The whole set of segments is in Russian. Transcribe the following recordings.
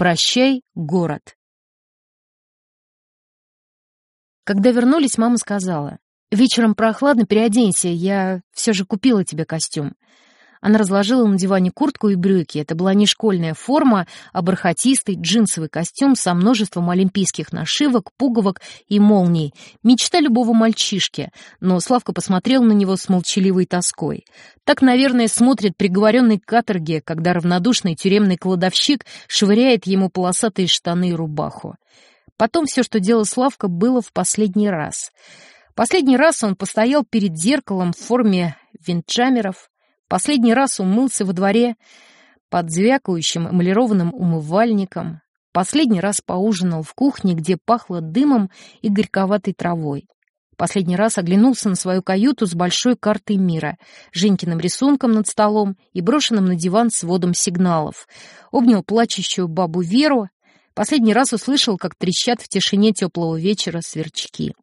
«Прощай, город». Когда вернулись, мама сказала, «Вечером прохладно, переоденься, я все же купила тебе костюм». Она разложила на диване куртку и брюки. Это была не школьная форма, а бархатистый джинсовый костюм со множеством олимпийских нашивок, пуговок и молний. Мечта любого мальчишки. Но Славка посмотрел на него с молчаливой тоской. Так, наверное, смотрит приговоренный к каторге, когда равнодушный тюремный кладовщик швыряет ему полосатые штаны и рубаху. Потом все, что делал Славка, было в последний раз. Последний раз он постоял перед зеркалом в форме винчамеров, Последний раз умылся во дворе под звякающим эмалированным умывальником. Последний раз поужинал в кухне, где пахло дымом и горьковатой травой. Последний раз оглянулся на свою каюту с большой картой мира, Женькиным рисунком над столом и брошенным на диван сводом сигналов. Обнял плачущую бабу Веру. Последний раз услышал, как трещат в тишине теплого вечера сверчки.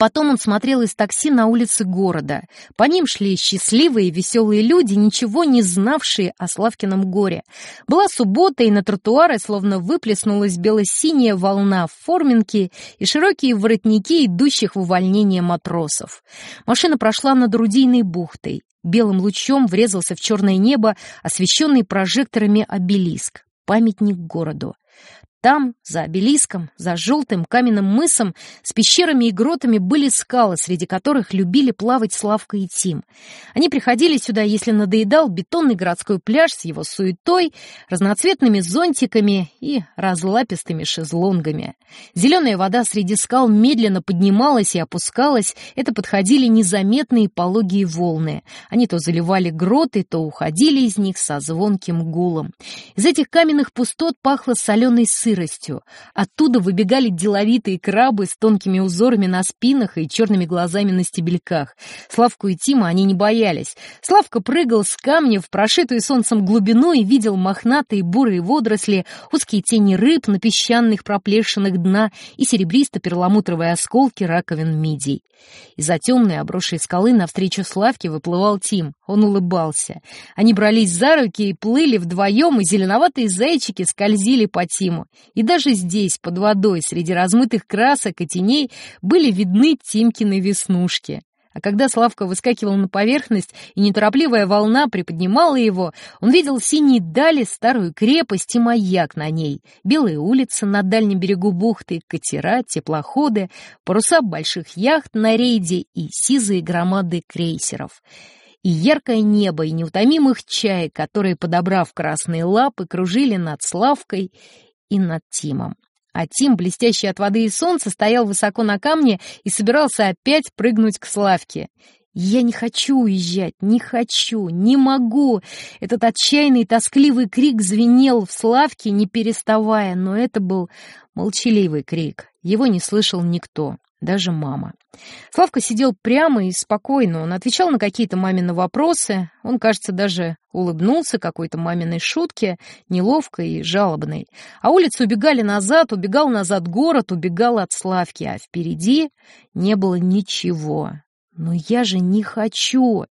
Потом он смотрел из такси на улицы города. По ним шли счастливые и веселые люди, ничего не знавшие о Славкином горе. Была суббота, и на тротуары словно выплеснулась бело-синяя волна форминки и широкие воротники идущих в увольнение матросов. Машина прошла над Рудийной бухтой. Белым лучом врезался в черное небо, освещенный прожекторами обелиск. Памятник городу. Там, за обелиском, за желтым каменным мысом, с пещерами и гротами были скалы, среди которых любили плавать Славка и Тим. Они приходили сюда, если надоедал бетонный городской пляж с его суетой, разноцветными зонтиками и разлапистыми шезлонгами. Зеленая вода среди скал медленно поднималась и опускалась, это подходили незаметные пологие волны. Они то заливали гроты, то уходили из них со звонким гулом. Из этих каменных пустот пахло соленой сыростью, сыростью. Оттуда выбегали деловитые крабы с тонкими узорами на спинах и черными глазами на стебельках. Славку и Тима они не боялись. Славка прыгал с камня в прошитую солнцем глубину и видел мохнатые бурые водоросли, узкие тени рыб на песчаных проплешинах дна и серебристо-перламутровые осколки раковин мидий. Из-за темной обросшей скалы навстречу Славке выплывал Тим. Он улыбался. Они брались за руки и плыли вдвоем, и зеленоватые зайчики скользили по Тиму. И даже здесь, под водой, среди размытых красок и теней, были видны Тимкины веснушки. А когда Славка выскакивал на поверхность, и неторопливая волна приподнимала его, он видел синие дали, старую крепость и маяк на ней, белые улицы на дальнем берегу бухты, катера, теплоходы, паруса больших яхт на рейде и сизые громады крейсеров. И яркое небо, и неутомимых чаек, которые, подобрав красные лапы, кружили над Славкой и над Тимом. А Тим, блестящий от воды и солнца, стоял высоко на камне и собирался опять прыгнуть к Славке. «Я не хочу уезжать, не хочу, не могу!» Этот отчаянный тоскливый крик звенел в Славке, не переставая, но это был молчаливый крик. Его не слышал никто даже мама. Славка сидел прямо и спокойно, он отвечал на какие-то мамины вопросы, он, кажется, даже улыбнулся какой-то маминой шутке, неловкой и жалобной. А улицы убегали назад, убегал назад город, убегал от Славки, а впереди не было ничего. «Но я же не хочу!»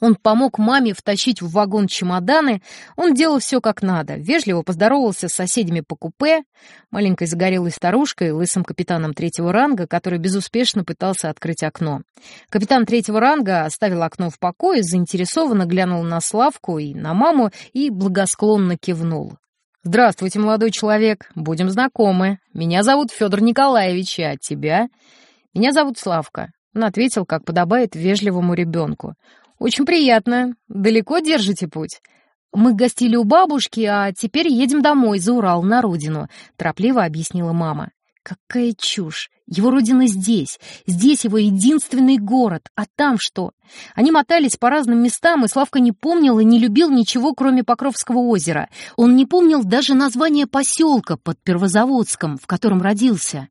Он помог маме втащить в вагон чемоданы. Он делал все как надо. Вежливо поздоровался с соседями по купе, маленькой загорелой старушкой, лысым капитаном третьего ранга, который безуспешно пытался открыть окно. Капитан третьего ранга оставил окно в покое, заинтересованно глянул на Славку и на маму и благосклонно кивнул. «Здравствуйте, молодой человек. Будем знакомы. Меня зовут Федор Николаевич, а тебя?» «Меня зовут Славка». Он ответил, как подобает вежливому ребенку. «Очень приятно. Далеко держите путь?» «Мы гостили у бабушки, а теперь едем домой, за Урал, на родину», — торопливо объяснила мама. Какая чушь! Его родина здесь, здесь его единственный город, а там что? Они мотались по разным местам, и Славка не помнил и не любил ничего, кроме Покровского озера. Он не помнил даже название поселка под Первозаводском, в котором родился.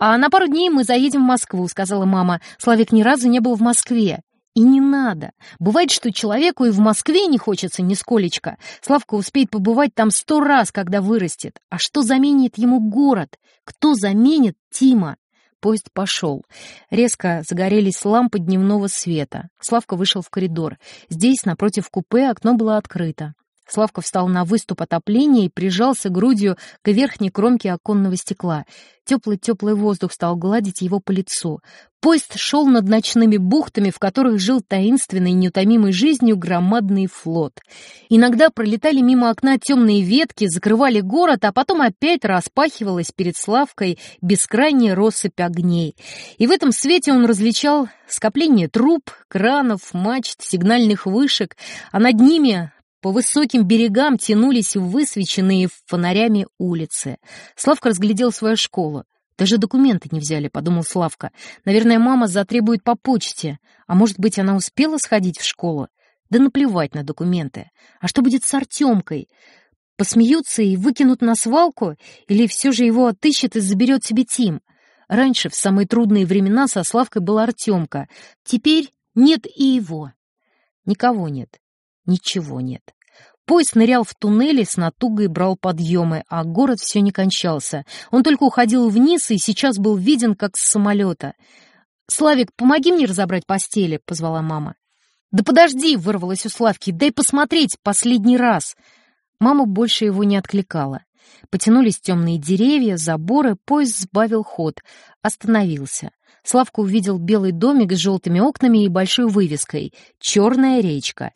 «А на пару дней мы заедем в Москву», — сказала мама. Славик ни разу не был в Москве. И не надо. Бывает, что человеку и в Москве не хочется нисколечко. Славка успеет побывать там сто раз, когда вырастет. А что заменит ему город? Кто заменит Тима? Поезд пошел. Резко загорелись лампы дневного света. Славка вышел в коридор. Здесь, напротив купе, окно было открыто. Славка встал на выступ отопления и прижался грудью к верхней кромке оконного стекла. Теплый-теплый воздух стал гладить его по лицу. Поезд шел над ночными бухтами, в которых жил таинственной, неутомимой жизнью громадный флот. Иногда пролетали мимо окна темные ветки, закрывали город, а потом опять распахивалась перед Славкой бескрайняя россыпь огней. И в этом свете он различал скопление труб, кранов, мачт, сигнальных вышек, а над ними по высоким берегам тянулись высвеченные фонарями улицы. Славка разглядел свою школу. «Даже документы не взяли», — подумал Славка. «Наверное, мама затребует по почте. А может быть, она успела сходить в школу? Да наплевать на документы. А что будет с Артемкой? Посмеются и выкинут на свалку? Или все же его отыщет и заберет себе Тим? Раньше, в самые трудные времена, со Славкой был Артемка. Теперь нет и его. Никого нет. Ничего нет. Поезд нырял в туннели, с натугой брал подъемы, а город все не кончался. Он только уходил вниз и сейчас был виден, как с самолета. «Славик, помоги мне разобрать постели», — позвала мама. «Да подожди!» — вырвалась у Славки. «Дай посмотреть последний раз!» Мама больше его не откликала. Потянулись темные деревья, заборы, поезд сбавил ход, остановился. Славка увидел белый домик с желтыми окнами и большой вывеской «Черная речка».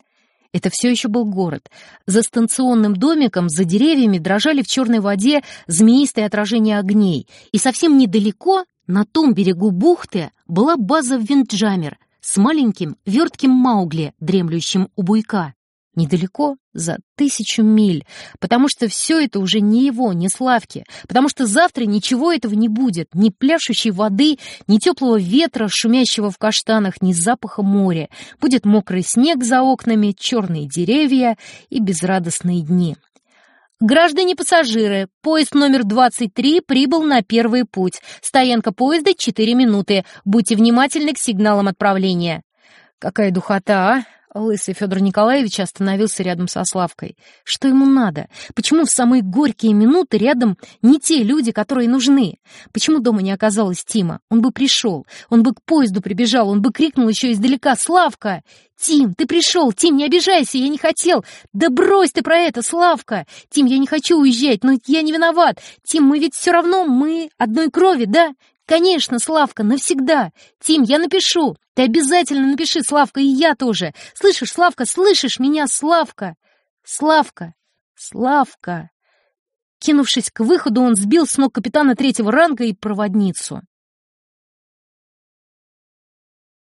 Это все еще был город. За станционным домиком, за деревьями дрожали в черной воде змеистые отражения огней. И совсем недалеко, на том берегу бухты, была база Винджамер с маленьким вертким Маугли, дремлющим у буйка. Недалеко, за тысячу миль, потому что все это уже не его, не Славки, потому что завтра ничего этого не будет, ни пляшущей воды, ни теплого ветра, шумящего в каштанах, ни запаха моря. Будет мокрый снег за окнами, черные деревья и безрадостные дни. Граждане пассажиры, поезд номер 23 прибыл на первый путь. Стоянка поезда 4 минуты. Будьте внимательны к сигналам отправления. Какая духота, а? Лысый Федор Николаевич остановился рядом со Славкой. Что ему надо? Почему в самые горькие минуты рядом не те люди, которые нужны? Почему дома не оказалось Тима? Он бы пришел, он бы к поезду прибежал, он бы крикнул еще издалека «Славка!» «Тим, ты пришел! Тим, не обижайся, я не хотел! Да брось ты про это, Славка! Тим, я не хочу уезжать, но я не виноват! Тим, мы ведь все равно, мы одной крови, да? «Конечно, Славка, навсегда! Тим, я напишу! Ты обязательно напиши, Славка, и я тоже! Слышишь, Славка, слышишь меня, Славка? Славка! Славка!» Кинувшись к выходу, он сбил с ног капитана третьего ранга и проводницу.